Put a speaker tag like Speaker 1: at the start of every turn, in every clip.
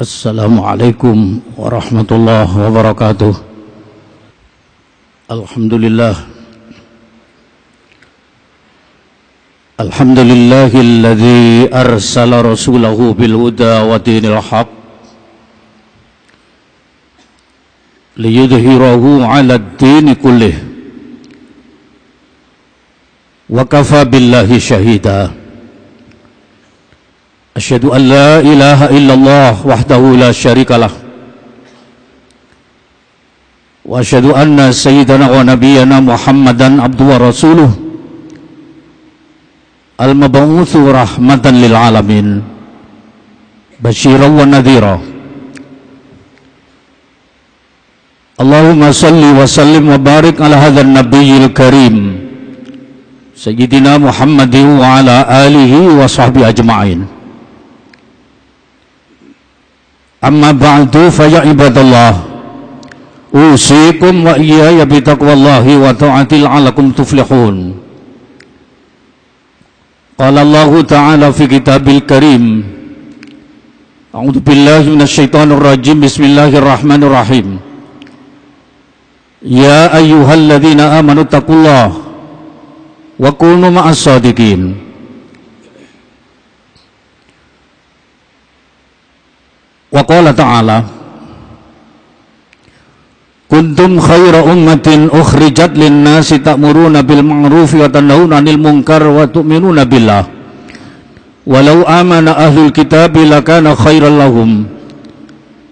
Speaker 1: السلام عليكم ورحمة الله وبركاته الحمد لله الحمد لله الذي أرسل رسوله بالهدى ودين الحق ليظهره على الدين كله وكفى بالله شهيدا أشهد أن لا إله إلا الله وحده لا شريك له. وأشهد أن سيدنا ونبينا محمدا عبده ورسوله المبعوث رحمة للعالمين بشيرا ونذيرا. اللهم صل وسلم وبارك على هذا النبي الكريم سيدنا محمد وعلى آله وصحبه أجمعين. أما بعد فيا عباد الله أوصيكم وإياي بتقوى الله وطاعته لعلكم تفلحون قال الله تعالى في كتاب الكريم أعوذ بالله من الشيطان الرجيم بسم الله الرحمن الرحيم يا أيها الذين آمنوا اتقوا الله وكونوا مع الصادقين وقال تعالى كنتم خير أمة أخرجت للناس تأمرون بالمعروف وتنهون عن المنكر وتؤمنون بالله. ولو آمن أهل الكتاب لكان خيرا لهم.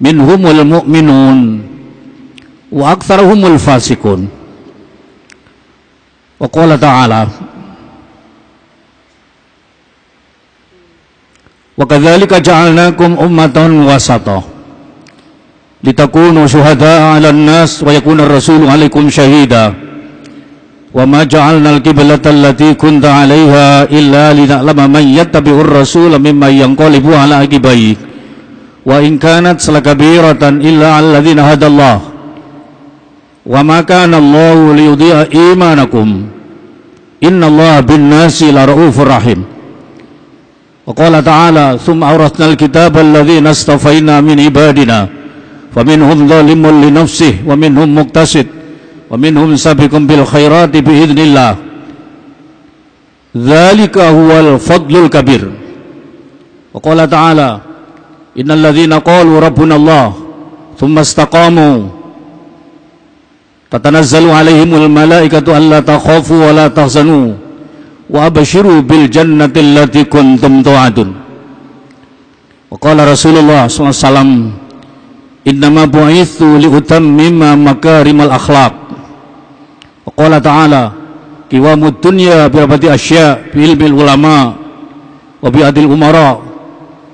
Speaker 1: منهم المؤمنون وأكثرهم الفاسقون. وقال تعالى وكذلك جعلناكم أمة وسطا. لتكونوا شهداء على الناس ويكون الرسول عليكم شهيدا. وما جعلنا القبلة التي كنت عليها إلا لنعلم من يتبع الرسول ممن ينقلب على عقبيه وإن كانت لكبيرة إلا على الذين هدى الله. وما كان الله ليضيع إيمانكم. إن الله بالناس لرؤوف رحيم. وقال تعالى ثم أورثنا الكتاب الذين اصطفينا من عبادنا. فمنهم ظالم لنفسه ومنهم مقتصد ومنهم سابق بالخيرات بإذن الله. ذلك هو الفضل الكبير. وقال تعالى إن الذين قالوا ربنا الله ثم استقاموا تتنزل عليهم الملائكة ألا تخافوا ولا تحزنوا. wa abshiru bil jannati allati kuntum tu'adun wa qala rasulullah sallallahu alaihi wasallam innama bu'ithu li utammima makarimal akhlaq wa qala ta'ala kiwa mudunya bi abadi asya bil bil ulama wa bi adil umara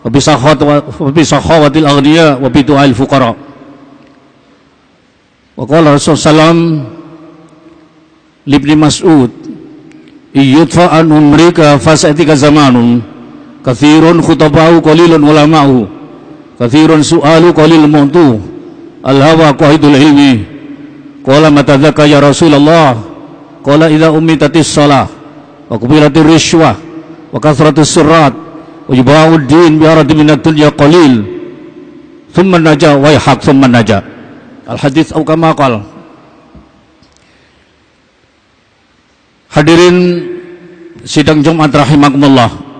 Speaker 1: wa bi sahawat wa bi sahawatil aghniya wa bi du'al fuqara wa qala rasulullah sallallahu alaihi mas'ud Iyutfa'anum mereka fasa'atika zamanun. Kathirun khutabahu qalilun ulama'u. Kathirun su'alu qalil mu'tu Al-hawa qahidul ilmi. Qala matadaka ya Rasulullah. Qala idha umitatis salah. Wa kubilatir rishwah Wa kathratis surat Ujibahu din biaradi minatul ya qalil. Thumman najah Waihak thumman najah Al-hadith awkama qal. Hadirin sidang Jumat rahimakumullah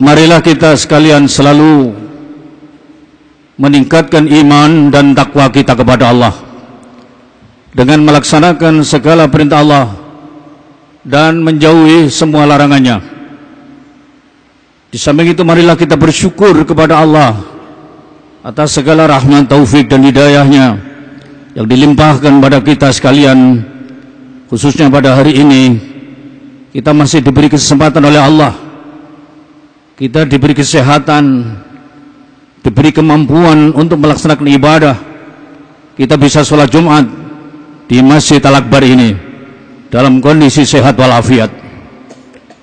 Speaker 1: Marilah kita sekalian selalu meningkatkan iman dan takwa kita kepada Allah dengan melaksanakan segala perintah Allah dan menjauhi semua larangannya. Di samping itu marilah kita bersyukur kepada Allah atas segala rahmat taufik dan hidayahnya yang dilimpahkan pada kita sekalian khususnya pada hari ini kita masih diberi kesempatan oleh Allah. Kita diberi kesehatan diberi kemampuan untuk melaksanakan ibadah. Kita bisa sholat Jumat di Masjid Al-Akbar ini dalam kondisi sehat walafiat.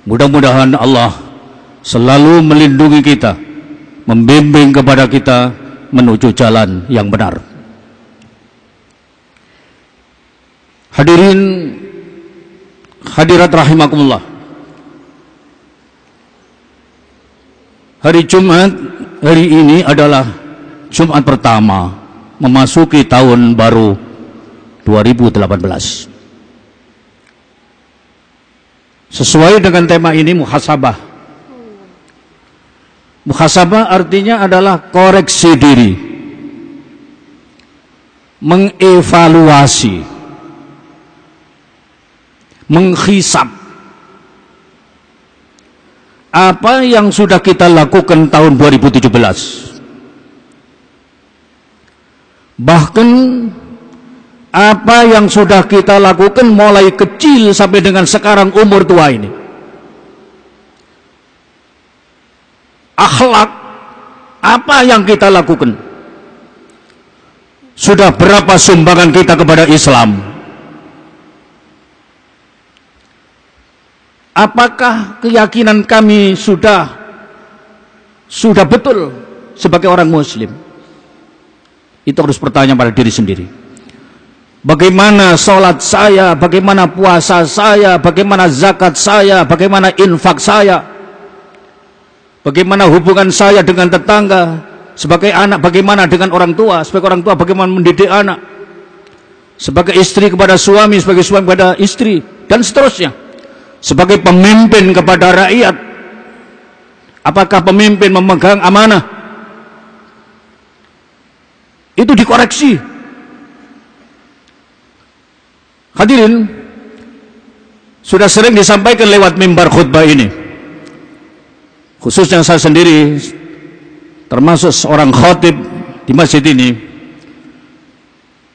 Speaker 1: Mudah-mudahan Allah selalu melindungi kita membimbing kepada kita menuju jalan yang benar Hadirin hadirat rahimakumullah. hari Jumat hari ini adalah Jumat pertama memasuki tahun baru 2018 sesuai dengan tema ini muhasabah. Muhasabah artinya adalah koreksi diri mengevaluasi menghisap. Apa yang sudah kita lakukan tahun 2017 bahkan apa yang sudah kita lakukan mulai kecil sampai dengan sekarang umur tua ini. Akhlak apa yang kita lakukan? Sudah berapa sumbangan kita kepada Islam apakah keyakinan kami sudah sudah betul sebagai orang muslim? Itu harus pertanyaan pada diri sendiri. Bagaimana sholat saya bagaimana puasa saya bagaimana zakat saya bagaimana infak saya? Bagaimana hubungan saya dengan tetangga sebagai anak bagaimana dengan orang tua? Sebagai orang tua bagaimana mendidik anak? Sebagai istri kepada suami sebagai suami kepada istri dan seterusnya sebagai pemimpin kepada rakyat. Apakah pemimpin memegang amanah? Itu dikoreksi. Hadirin sudah sering disampaikan lewat mimbar khutbah ini. Khususnya saya sendiri termasuk seorang khotib di masjid ini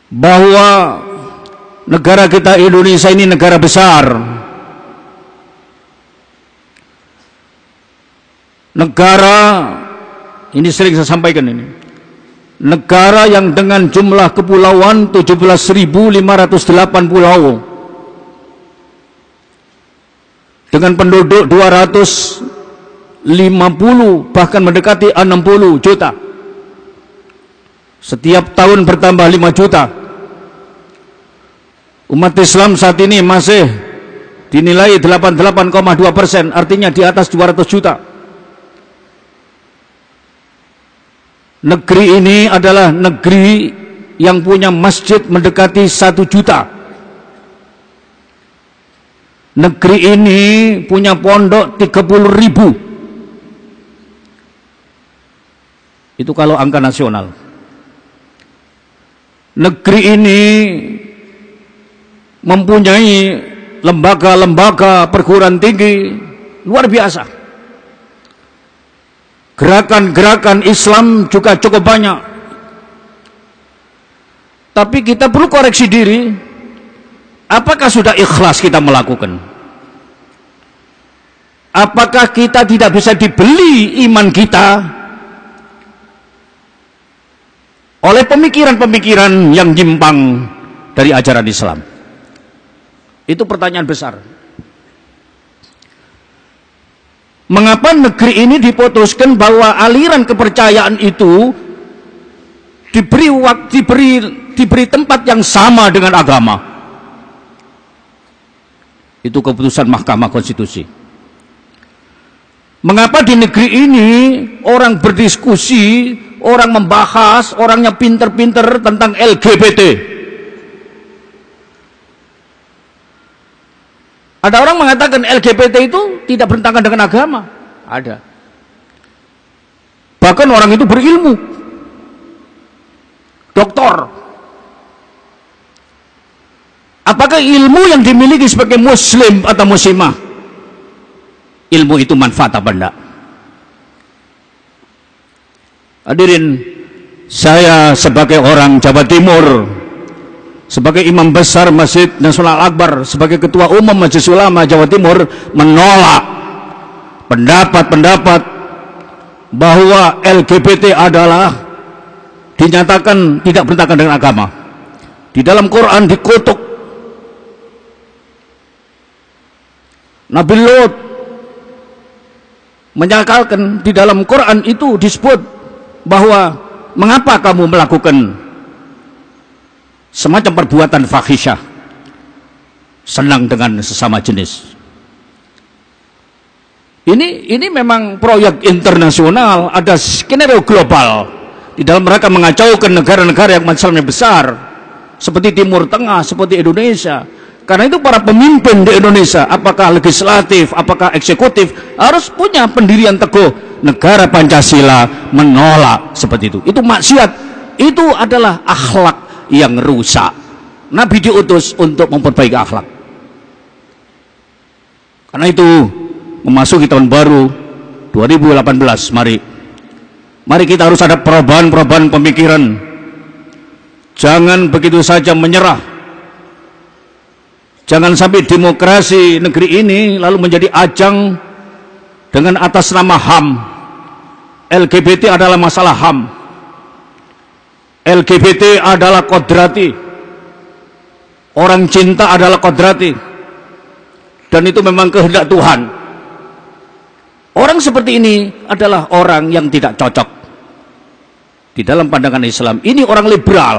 Speaker 1: bahwa negara kita Indonesia ini negara besar negara ini sering saya sampaikan ini negara yang dengan jumlah kepulauan 17.508 pulau dengan penduduk 250 bahkan mendekati 60 juta. Setiap tahun bertambah 5 juta. Umat Islam saat ini masih dinilai 88,2 persen artinya di atas 200 juta negeri ini adalah negeri yang punya masjid mendekati satu juta. Negeri ini punya pondok 30 ribu. Itu kalau angka nasional. Negeri ini mempunyai lembaga-lembaga perguruan tinggi. Luar biasa Gerakan-gerakan Islam juga cukup banyak. Tapi kita perlu koreksi diri. Apakah sudah ikhlas kita melakukan? Apakah kita tidak bisa dibeli iman kita oleh pemikiran-pemikiran yang nyimpang dari ajaran Islam? Itu pertanyaan besar. Mengapa negeri ini diputuskan bahwa aliran kepercayaan itu diberi waktu diberi diberi tempat yang sama dengan agama? Itu keputusan Mahkamah Konstitusi. Mengapa di negeri ini orang berdiskusi, orang membahas, orangnya pinter-pinter tentang LGBT? Ada orang mengatakan LGBT itu tidak bertentangan dengan agama. Ada. Bahkan orang itu berilmu. Doktor. Apakah ilmu yang dimiliki sebagai muslim atau muslimah? Ilmu itu manfaat apa enggak? Hadirin, saya sebagai orang Jawa Timur sebagai imam besar Masjid Nasional Akbar sebagai ketua umum Majelis Ulama Jawa Timur menolak pendapat-pendapat bahwa LGBT adalah dinyatakan tidak bertentangan dengan agama. Di dalam Quran dikutuk Nabi Lot menyatakan di dalam Quran itu disebut bahwa mengapa kamu melakukan semacam perbuatan fahisyah senang dengan sesama jenis Ini ini memang proyek internasional, ada skenario global di dalam mereka mengacaukan negara-negara yang masalahnya besar seperti Timur Tengah, seperti Indonesia. Karena itu para pemimpin di Indonesia, apakah legislatif, apakah eksekutif, harus punya pendirian teguh. Negara Pancasila menolak seperti itu. Itu maksiat. Itu adalah akhlak yang rusak. Nabi diutus untuk memperbaiki akhlak. Karena itu memasuki tahun baru 2018 mari. Mari kita harus ada perubahan-perubahan pemikiran. Jangan begitu saja menyerah. Jangan sampai demokrasi negeri ini lalu menjadi ajang dengan atas nama HAM LGBT adalah masalah HAM LGBT adalah kodrati orang cinta adalah kodrati dan itu memang kehendak Tuhan Orang seperti ini adalah orang yang tidak cocok di dalam pandangan Islam. Ini orang liberal.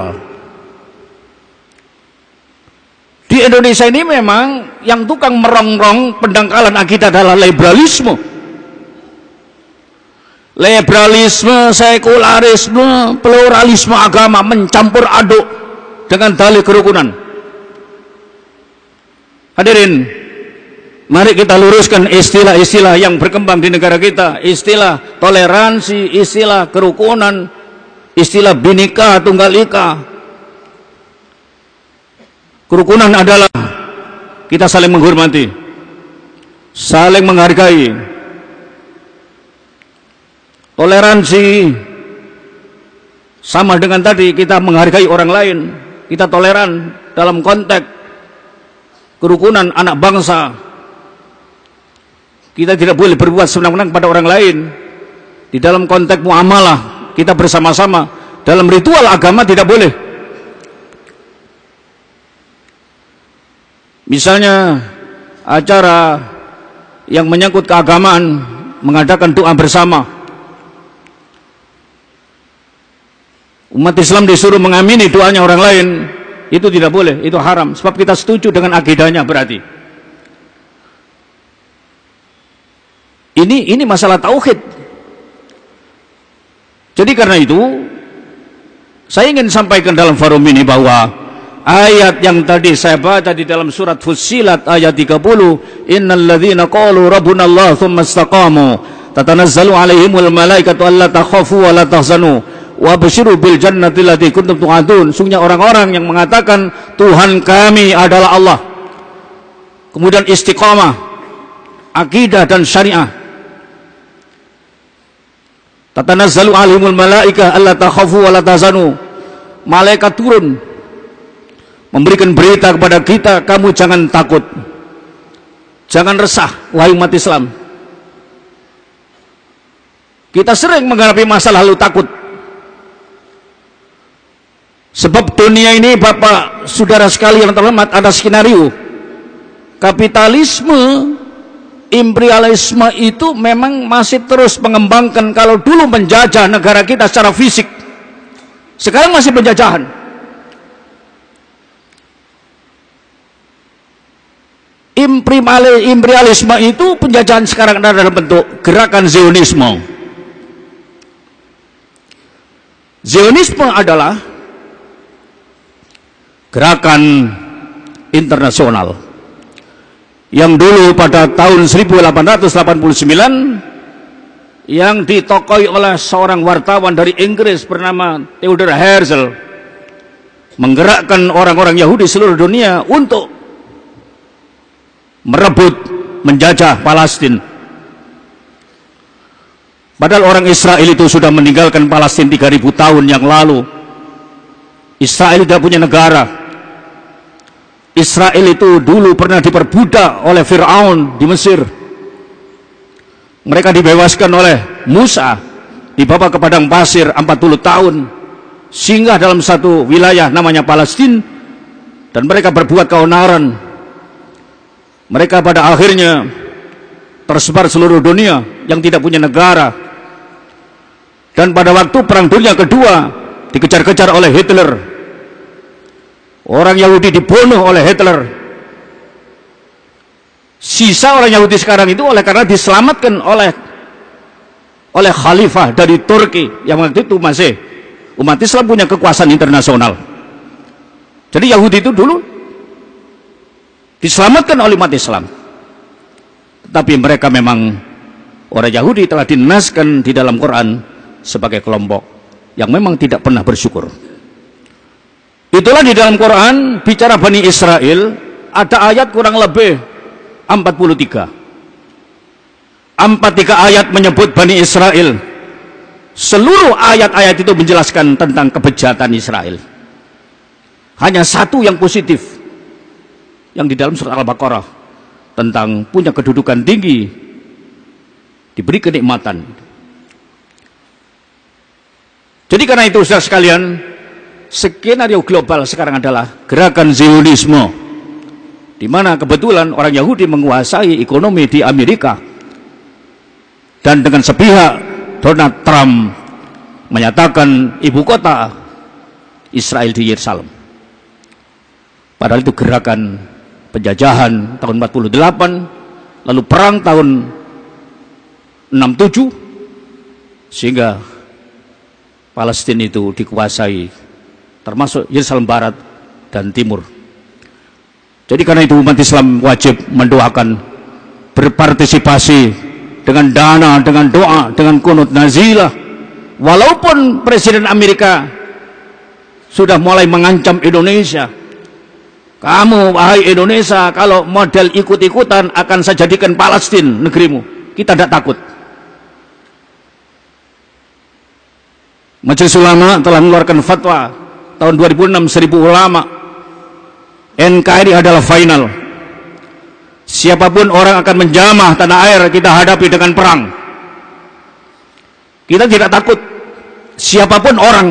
Speaker 1: Di Indonesia ini memang yang tukang merongrong pendangkalan akidah adalah liberalisme. Liberalisme, sekularisme, pluralisme agama mencampur aduk dengan dalih kerukunan. Hadirin, Mari kita luruskan istilah-istilah yang berkembang di negara kita. Istilah toleransi, istilah kerukunan, istilah binika, tunggal ika. Kerukunan adalah kita saling menghormati, saling menghargai. Toleransi sama dengan tadi kita menghargai orang lain, kita toleran dalam konteks kerukunan anak bangsa, kita tidak boleh berbuat senang-senang pada orang lain. Di dalam konteks muamalah, kita bersama-sama. Dalam ritual agama tidak boleh. Misalnya acara yang menyangkut keagamaan mengadakan doa bersama. Umat Islam disuruh mengamini doanya orang lain, itu tidak boleh, itu haram. Sebab kita setuju dengan akidahnya berarti. Ini ini masalah tauhid. Jadi karena itu saya ingin sampaikan dalam forum ini bahwa ayat yang tadi saya baca di dalam surat Fussilat ayat 30, innal ladzina qalu rabbuna Allah tsumma istaqamu tatanazzalu alaihimul malaikatu alla takhafu wa la tahzanu wa basyiru bil jannati allati kuntum tu'adun. Sungguhnya orang-orang yang mengatakan Tuhan kami adalah Allah. Kemudian istiqamah, akidah dan syariah Tatanazzalu alimul malaikah alla takhafu wa la tahzanu. Malaikat turun memberikan berita kepada kita, kamu jangan takut. Jangan resah wahai umat Islam. Kita sering menghadapi masalah lalu takut. Sebab dunia ini Bapak, Saudara sekalian terhormat ada skenario. Kapitalisme imperialisme itu memang masih terus mengembangkan kalau dulu menjajah negara kita secara fisik. Sekarang masih penjajahan. Imperialisme itu penjajahan sekarang ada dalam bentuk gerakan Zionisme. Zionisme adalah gerakan internasional yang dulu pada tahun 1889 yang ditokoi oleh seorang wartawan dari Inggris bernama Theodore Herzl menggerakkan orang-orang Yahudi seluruh dunia untuk merebut menjajah Palestina padahal orang Israel itu sudah meninggalkan Palestina 3000 tahun yang lalu. Israel tidak punya negara Israel itu dulu pernah diperbudak oleh Fir'aun di Mesir. Mereka dibebaskan oleh Musa, dibawa ke padang pasir 40 tahun, singgah dalam satu wilayah namanya Palestina, dan mereka berbuat keonaran. Mereka pada akhirnya tersebar seluruh dunia yang tidak punya negara. Dan pada waktu Perang Dunia Kedua dikejar-kejar oleh Hitler Orang Yahudi dibunuh oleh Hitler. sisa orang Yahudi sekarang itu oleh karena diselamatkan oleh oleh khalifah dari Turki yang waktu itu masih umat Islam punya kekuasaan internasional. Jadi Yahudi itu dulu diselamatkan oleh umat Islam. Tetapi mereka memang orang Yahudi telah dinaskan di dalam Quran sebagai kelompok yang memang tidak pernah bersyukur itulah di dalam Quran bicara Bani Israel ada ayat kurang lebih 43 43 ayat menyebut Bani Israel. Seluruh ayat-ayat itu menjelaskan tentang kebejatan Israel. Hanya satu yang positif yang di dalam surat Al-Baqarah tentang punya kedudukan tinggi diberi kenikmatan. Jadi karena itu saudara sekalian skenario global sekarang adalah gerakan Zionisme di mana kebetulan orang Yahudi menguasai ekonomi di Amerika. Dan dengan sepihak Donald Trump menyatakan ibu kota Israel di Yerusalem. Padahal itu gerakan penjajahan tahun 48 lalu perang tahun 67 sehingga Palestina itu dikuasai termasuk Yerusalem Barat dan Timur jadi karena itu umat Islam wajib mendoakan berpartisipasi dengan dana, dengan doa, dengan kunut nazilah. Walaupun Presiden Amerika sudah mulai mengancam Indonesia. Kamu wahai Indonesia kalau model ikut-ikutan akan saya jadikan Palestina negerimu. Kita tidak takut. Majelis Ulama telah mengeluarkan fatwa tahun 2006 seribu ulama. NKRI adalah final. Siapa pun orang akan menjamah tanah air kita hadapi dengan perang. Kita tidak takut. Siapa pun orang.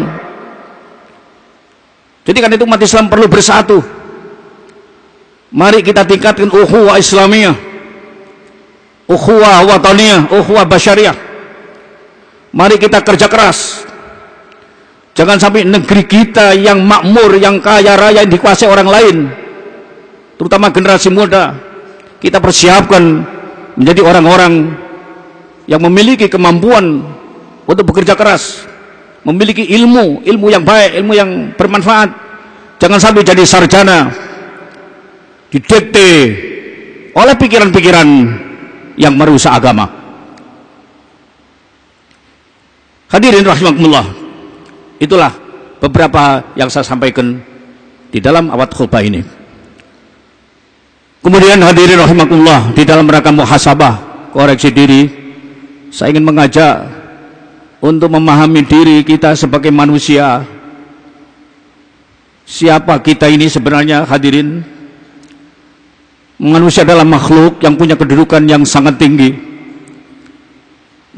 Speaker 1: Jadi kan itu umat Islam perlu bersatu. Mari kita tingkatkan ukhuwah islamiyah ukhuwah wataniyah ukhuwah basyariah. Mari kita kerja keras Jangan sampai negeri kita yang makmur, yang kaya raya yang dikuasai orang lain. Terutama generasi muda. Kita persiapkan menjadi orang-orang yang memiliki kemampuan untuk bekerja keras. Memiliki ilmu, ilmu yang baik, ilmu yang bermanfaat. Jangan sampai jadi sarjana. Didekte oleh pikiran-pikiran yang merusak agama. Hadirin rahimahumullah. Itulah beberapa yang saya sampaikan di dalam awat khutbah ini. Kemudian hadirin rahimakumullah di dalam rangka muhasabah koreksi diri saya ingin mengajak untuk memahami diri kita sebagai manusia. Siapa kita ini sebenarnya hadirin? Manusia adalah makhluk yang punya kedudukan yang sangat tinggi.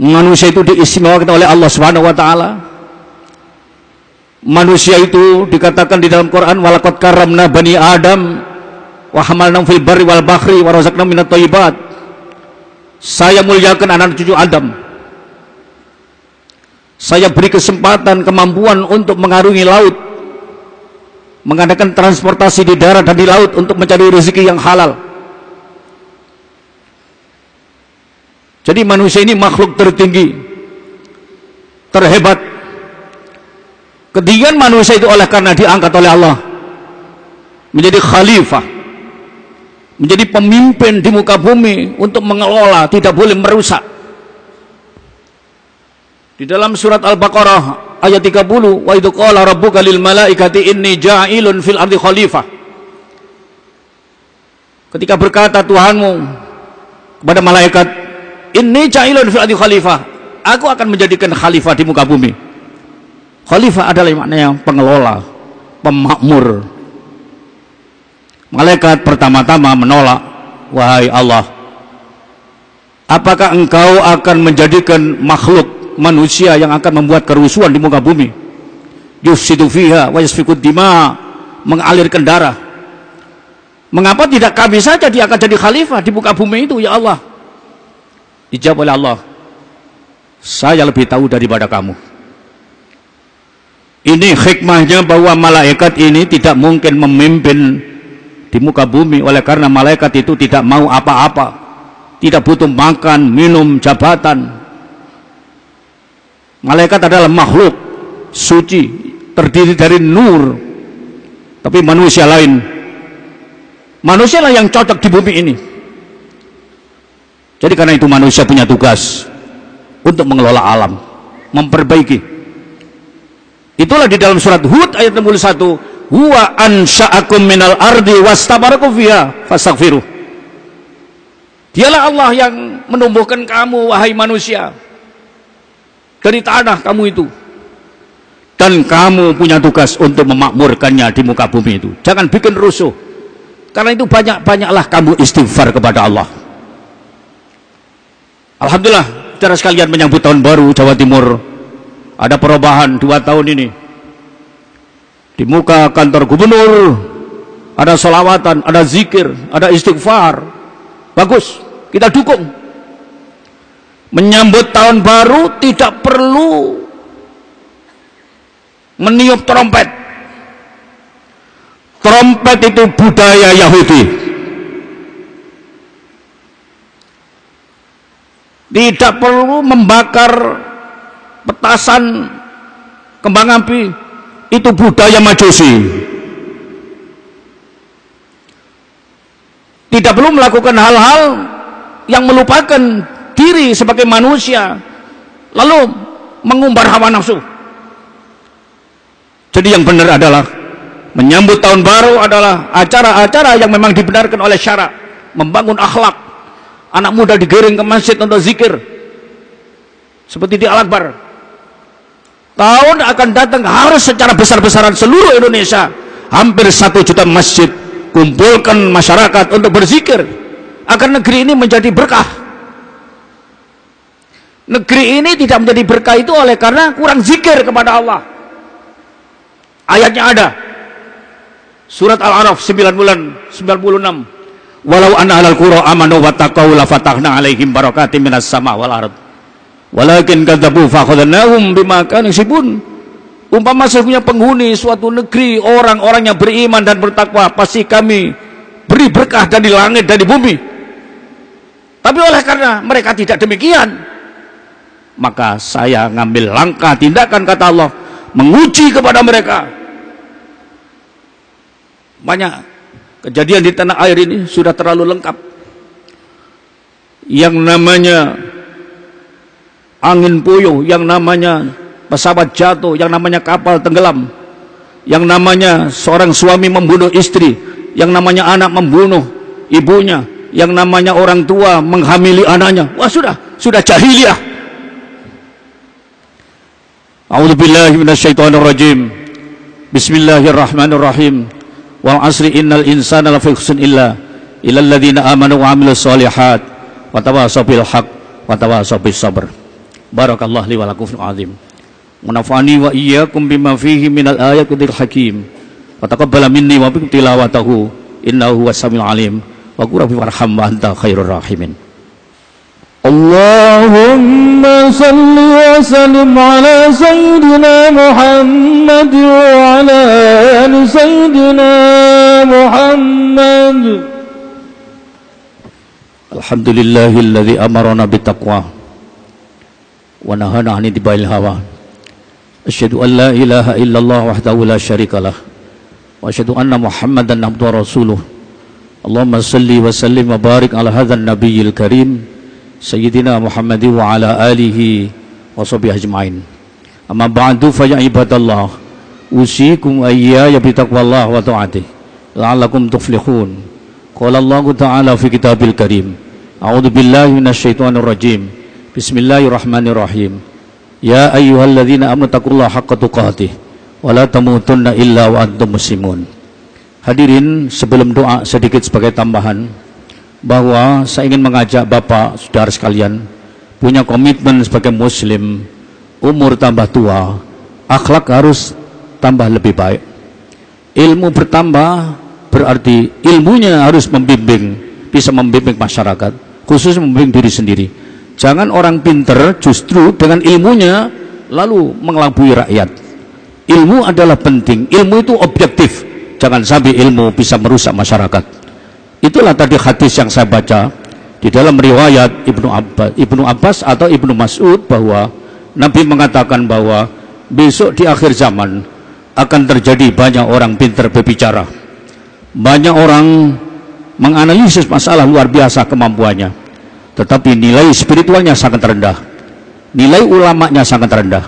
Speaker 1: Manusia itu diistimewakan oleh Allah Subhanahu wa taala manusia itu dikatakan di dalam Quran walaqad karamna bani Adam wa hamalna fil barri wal bahri wa razaqna minat thayyibat saya muliakan anak cucu Adam. Saya beri kesempatan kemampuan untuk mengarungi laut mengadakan transportasi di darat dan di laut untuk mencari rezeki yang halal. Jadi manusia ini makhluk tertinggi terhebat Ketinggian manusia itu oleh karena diangkat oleh Allah menjadi khalifah, menjadi pemimpin di muka bumi untuk mengelola, tidak boleh merusak. Di dalam surat Al-Baqarah ayat 30, wa idzu qala rabbuka lil malaikati inni ja'ilun fil ardi khalifah. Ketika berkata Tuhanmu kepada malaikat, "Inni ja'ilun fil ardi khalifah." Aku akan menjadikan khalifah di muka bumi. Khalifah adalah maknanya pengelola, pemakmur. Malaikat pertama-tama menolak, wahai Allah, apakah engkau akan menjadikan makhluk manusia yang akan membuat kerusuhan di muka bumi? Yufsidu fiha wa yasfikud dima, mengalirkan darah. Mengapa tidak kami saja dia akan jadi khalifah di muka bumi itu ya Allah? Dijawab oleh Allah, saya lebih tahu daripada kamu. Ini hikmahnya bahwa malaikat ini tidak mungkin memimpin di muka bumi. Oleh karena malaikat itu tidak mau apa-apa. Tidak butuh makan, minum, jabatan. Malaikat adalah makhluk suci terdiri dari nur. Tapi manusia lain. Manusia lah yang cocok di bumi ini. Jadi karena itu manusia punya tugas untuk mengelola alam memperbaiki itulah di dalam surat Hud ayat 61 huwa ansha'akum minal ardi wastabarakum fiha fastaghfiruh. Dialah Allah yang menumbuhkan kamu wahai manusia dari tanah kamu itu. Dan kamu punya tugas untuk memakmurkannya di muka bumi itu. Jangan bikin rusuh. Karena itu banyak-banyaklah kamu istighfar kepada Allah. Alhamdulillah saudara sekalian menyambut tahun baru Jawa Timur ada perubahan dua tahun ini. Di muka kantor gubernur ada solawatan, ada zikir, ada istighfar. Bagus, kita dukung. Menyambut tahun baru tidak perlu meniup trompet. Trompet itu budaya Yahudi. Tidak perlu membakar petasan kembang api itu budaya majusi. Tidak perlu melakukan hal-hal yang melupakan diri sebagai manusia lalu mengumbar hawa nafsu. Jadi yang benar adalah menyambut tahun baru adalah acara-acara yang memang dibenarkan oleh syarak membangun akhlak. Anak muda digiring ke masjid untuk zikir. Seperti di Al-Akbar tahun akan datang harus secara besar-besaran seluruh Indonesia hampir satu juta masjid kumpulkan masyarakat untuk berzikir. Agar negeri ini menjadi berkah. Negeri ini tidak menjadi berkah itu oleh karena kurang zikir kepada Allah. Ayatnya ada. Surat Al-Araf 9 bulan 96 walau anna alal qura amanu wa taqaw la fatahna alaihim barakatim minas sama wal ardh Walakin kadzabu fakhadnahum bima kanu sibun. Umpama sesungguhnya penghuni suatu negeri orang-orang yang beriman dan bertakwa pasti kami beri berkah dari langit dan di bumi. Tapi oleh karena mereka tidak demikian, maka saya ngambil langkah tindakan kata Allah menguji kepada mereka. Banyak kejadian di tanah air ini sudah terlalu lengkap. Yang namanya angin puyuh, yang namanya pesawat jatuh, yang namanya kapal tenggelam, yang namanya seorang suami membunuh istri, yang namanya anak membunuh ibunya, yang namanya orang tua menghamili anaknya. Wah sudah, sudah jahiliyah. A'udzubillahi minasyaitonirrajim. Bismillahirrahmanirrahim. Wal asri innal insana lafi khusn illa illal ladzina amanu wa amilus solihat wa tawasaw bil haqq wa tawasaw bis sabr. Barakallah li wa lakum fil azim. Munafani wa iyyakum bima fihi minal ayatil hakim. Wa taqabbala minni wa bikum tilawatahu innahu huwas samiul alim. Wa qur rabbi warham wa anta khairur rahimin.
Speaker 2: اللهم صل وسلم على سيدنا محمد وعلى آل سيدنا محمد
Speaker 1: الحمد لله الذي أمرنا بالتقوى ونهانا عن اتباع الهوى. أشهد أن لا إله إلا الله وحده لا شريك له وأشهد أن محمدا عبده ورسوله. اللهم صل وسلم وبارك على هذا النبي الكريم سيدنا محمد وعلى آله وصحبه أجمعين. أما بعد فيا عباد الله أوصيكم وإياي بتقوى الله وطاعته. لعلكم تفلحون. قال الله تعالى في كتاب الكريم أعوذ بالله من الشيطان الرجيم. Bismillahirrahmanirrahim. Ya ayyuhalladzina amanu taqullaha haqqa tuqatih wa la tamutunna illa wa antum muslimun. Hadirin, sebelum doa sedikit sebagai tambahan bahwa saya ingin mengajak Bapak, Saudara sekalian punya komitmen sebagai muslim, umur tambah tua, akhlak harus tambah lebih baik. Ilmu bertambah berarti ilmunya harus membimbing, bisa membimbing masyarakat, khusus membimbing diri sendiri Jangan orang pinter justru dengan ilmunya lalu mengelabui rakyat. Ilmu adalah penting, ilmu itu objektif, jangan sampai ilmu bisa merusak masyarakat. Itulah tadi hadis yang saya baca di dalam riwayat Ibnu Abbas, Ibnu Abbas atau Ibnu Mas'ud bahwa Nabi mengatakan bahwa besok di akhir zaman akan terjadi banyak orang pintar berbicara. Banyak orang menganalisis masalah luar biasa kemampuannya. Tetapi nilai spiritualnya sangat rendah. Nilai ulamanya sangat rendah.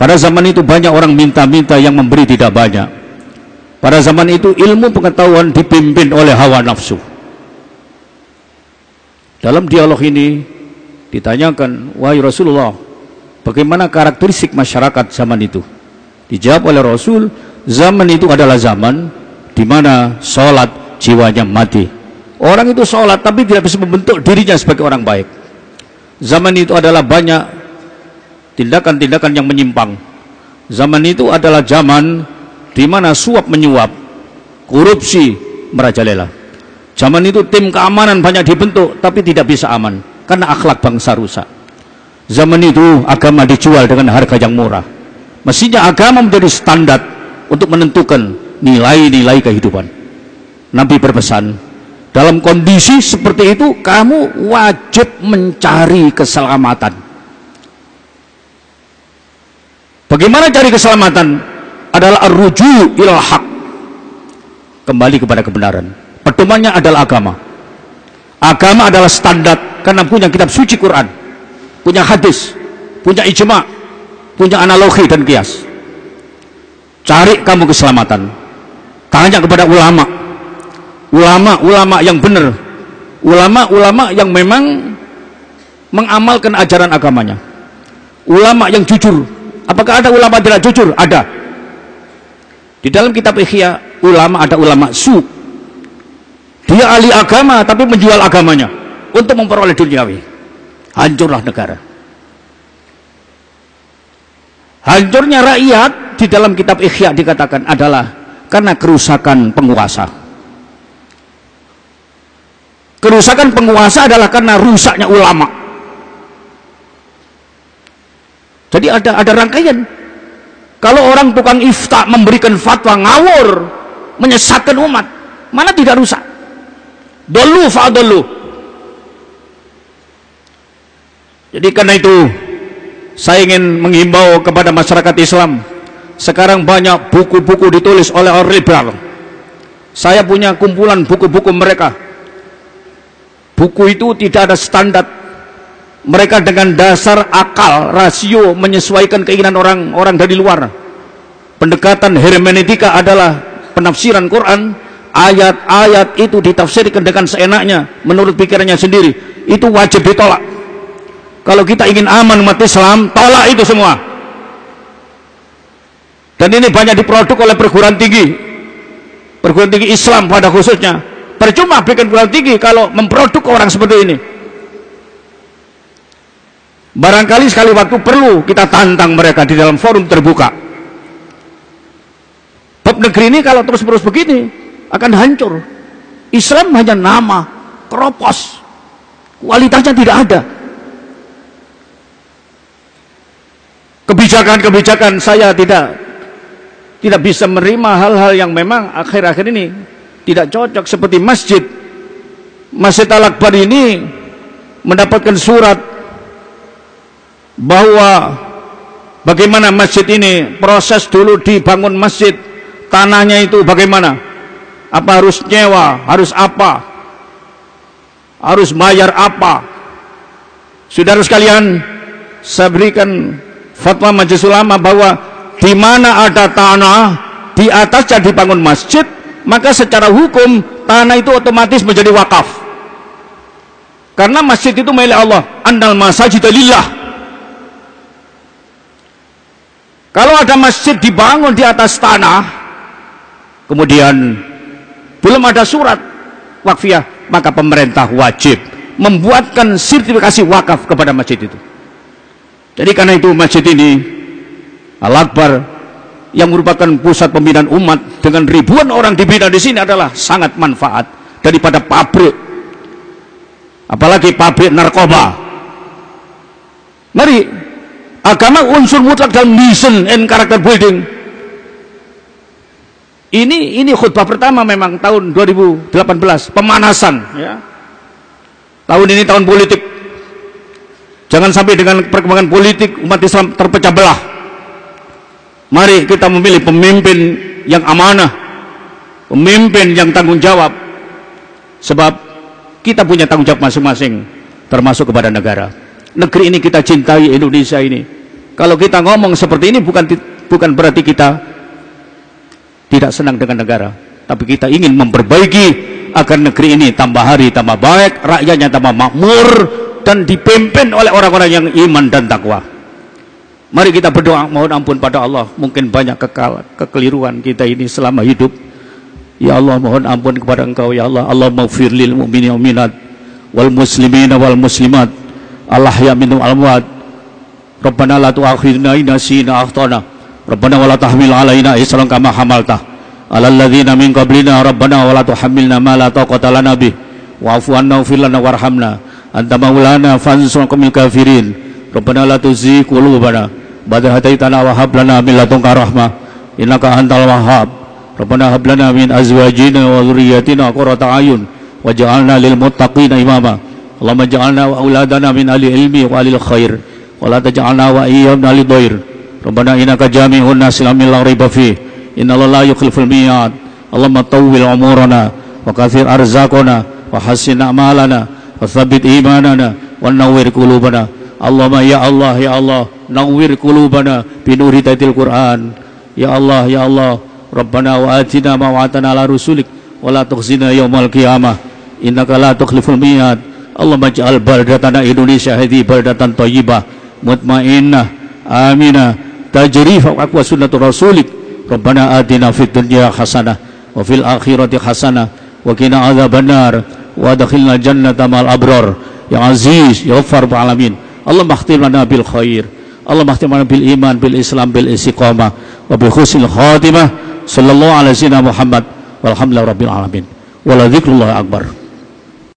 Speaker 1: Pada zaman itu banyak orang minta-minta yang memberi tidak banyak. Pada zaman itu ilmu pengetahuan dipimpin oleh hawa nafsu. Dalam dialog ini ditanyakan, wahai Rasulullah, bagaimana karakteristik masyarakat zaman itu? Dijawab oleh Rasul, zaman itu adalah zaman di mana sholat jiwanya mati. Orang itu sholat tapi tidak bisa membentuk dirinya sebagai orang baik. Zaman itu adalah banyak tindakan-tindakan yang menyimpang. Zaman itu adalah zaman di mana suap menyuap, korupsi merajalela. Zaman itu tim keamanan banyak dibentuk tapi tidak bisa aman karena akhlak bangsa rusak. Zaman itu agama dijual dengan harga yang murah. Mestinya agama menjadi standar untuk menentukan nilai-nilai kehidupan. Nabi berpesan, dalam kondisi seperti itu kamu wajib mencari keselamatan. Bagaimana cari keselamatan? Adalah arruju ilal. Kembali kepada kebenaran. Pedomannya adalah agama. Agama adalah standar karena punya kitab suci Quran, punya hadis, punya ijma, punya analogi dan kias. Cari kamu keselamatan. Tanya kepada ulama, ulama-ulama yang benar. Ulama-ulama yang memang mengamalkan ajaran agamanya. Ulama yang jujur. Apakah ada ulama tidak jujur? ada. Di dalam kitab Ihya ulama ada ulama su. Dia ahli agama tapi menjual agamanya untuk memperoleh duniawi. Hancurlah negara. Hancurnya rakyat di dalam kitab Ihya dikatakan adalah karena kerusakan penguasa Kerusakan penguasa adalah karena rusaknya ulama. Jadi ada ada rangkaian. Kalau orang tukang ifta memberikan fatwa ngawur, menyesatkan umat, mana tidak rusak? Dulu fa'dallu. Jadi karena itu saya ingin menghimbau kepada masyarakat Islam. Sekarang banyak buku-buku ditulis oleh orang liberal. Saya punya kumpulan buku-buku mereka buku itu tidak ada standar. Mereka dengan dasar akal rasio menyesuaikan keinginan orang-orang dari luar. Pendekatan hermeneutika adalah penafsiran Quran. Ayat-ayat itu ditafsirkan dengan seenaknya menurut pikirannya sendiri. Itu wajib ditolak. Kalau kita ingin aman umat Islam tolak itu semua. Dan ini banyak diproduk oleh perguruan tinggi. Perguruan tinggi Islam pada khususnya Percuma bikin pulau tinggi kalau memproduk orang seperti ini. Barangkali sekali waktu perlu kita tantang mereka di dalam forum terbuka. Bab negeri ini kalau terus-terus begini akan hancur. Islam hanya nama, keropos. Kualitasnya tidak ada. Kebijakan-kebijakan saya tidak tidak bisa menerima hal-hal yang memang akhir-akhir ini tidak cocok seperti masjid. Masjid Al-Akbar ini mendapatkan surat bahwa bagaimana masjid ini proses dulu dibangun masjid tanahnya itu bagaimana? Apa harus nyewa harus apa? Harus bayar apa? Saudara sekalian saya berikan fatwa majelis ulama bahwa di mana ada tanah di atasnya dibangun masjid maka secara hukum tanah itu otomatis menjadi wakaf. Karena masjid itu milik Allah. Andal masajid lillah. Kalau ada masjid dibangun di atas tanah kemudian belum ada surat wakfiah maka pemerintah wajib membuatkan sertifikasi wakaf kepada masjid itu. Jadi karena itu masjid ini Al-Akbar yang merupakan pusat pembinaan umat dengan ribuan orang dibina di sini adalah sangat manfaat daripada pabrik apalagi pabrik narkoba mari agama unsur mutlak dalam mission and character building Ini ini khutbah pertama memang tahun 2018 pemanasan ya. Tahun ini tahun politik. Jangan sampai dengan perkembangan politik umat Islam terpecah belah. Mari kita memilih pemimpin yang amanah, pemimpin yang tanggung jawab. Sebab kita punya tanggung jawab masing-masing termasuk kepada negara. Negeri ini kita cintai Indonesia ini. Kalau kita ngomong seperti ini bukan bukan berarti kita tidak senang dengan negara, tapi kita ingin memperbaiki agar negeri ini tambah hari tambah baik, rakyatnya tambah makmur dan dipimpin oleh orang-orang yang iman dan takwa. Mari kita berdoa mohon ampun pada Allah. Mungkin banyak kekal, kekeliruan kita ini selama hidup. Ya Allah mohon ampun kepada Engkau ya Allah. Allah maghfir lil mu'minin minat wal muslimin wal muslimat. Allah ya minum al muad. Rabbana la tu'akhidna in nasina akhtana. Rabbana wala tahmil alaina isran kama hamalta alal ladzina min qablina rabbana wala tuhammilna ma la taqata lana bih wa'fu anna waghfir lana warhamna anta maulana fansurna kafirin Bada hadaitana wa hablana min ladunka rahmah innaka antal wahab Rabbana hablana min azwajina wa dhurriyyatina qurrata ayun waj'alna lil muttaqina imama. Allahumma ij'alna wa auladana min ahli ilmi wa ahli khair wa la taj'alna wa iyyahum min ahli. Rabbana innaka jami'un nas ila min la raiba fi. Innallaha la yukhliful mi'ad. Allahumma tawwil umurana wa kathir arzaqana wa hassin a'malana wa thabbit imanana wa nawwir qulubana. Allahumma ya Allah ya Allah nawwir qulubana pinuri taitil Quran. Ya Allah ya Allah Rabbana wa atina ma'atana ala rusulik wa la tukhzina yaumal qiyamah. Innaka la tukhliful mi'ad Allahumma ja'al baldatana Indonesia hadi baldatan thayyibah mutmainnah aminah tajri faqwa sunnatu rasulik. Rabbana atina fid dunya hasanah wa fil akhirati hasanah wa qina adzabannar. Wa adkhilna jannata ma'al abrar. Ya aziz ya ghaffar alamin Allah makhtim lana bil khair. Allah makhtim lana bil iman bil islam bil istiqamah wa bi husnil khatimah. Sallallahu alaihi wasallam Muhammad walhamdulillahi rabbil alamin dzikrullah akbar